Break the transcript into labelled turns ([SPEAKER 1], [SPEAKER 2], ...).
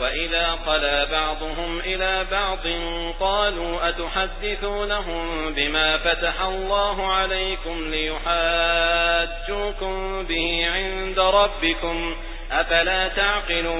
[SPEAKER 1] وإذا قلى بعضهم إلى بعض قالوا أتحدثونهم بما فتح الله عليكم ليحاجوكم به عند ربكم أفلا تعقلون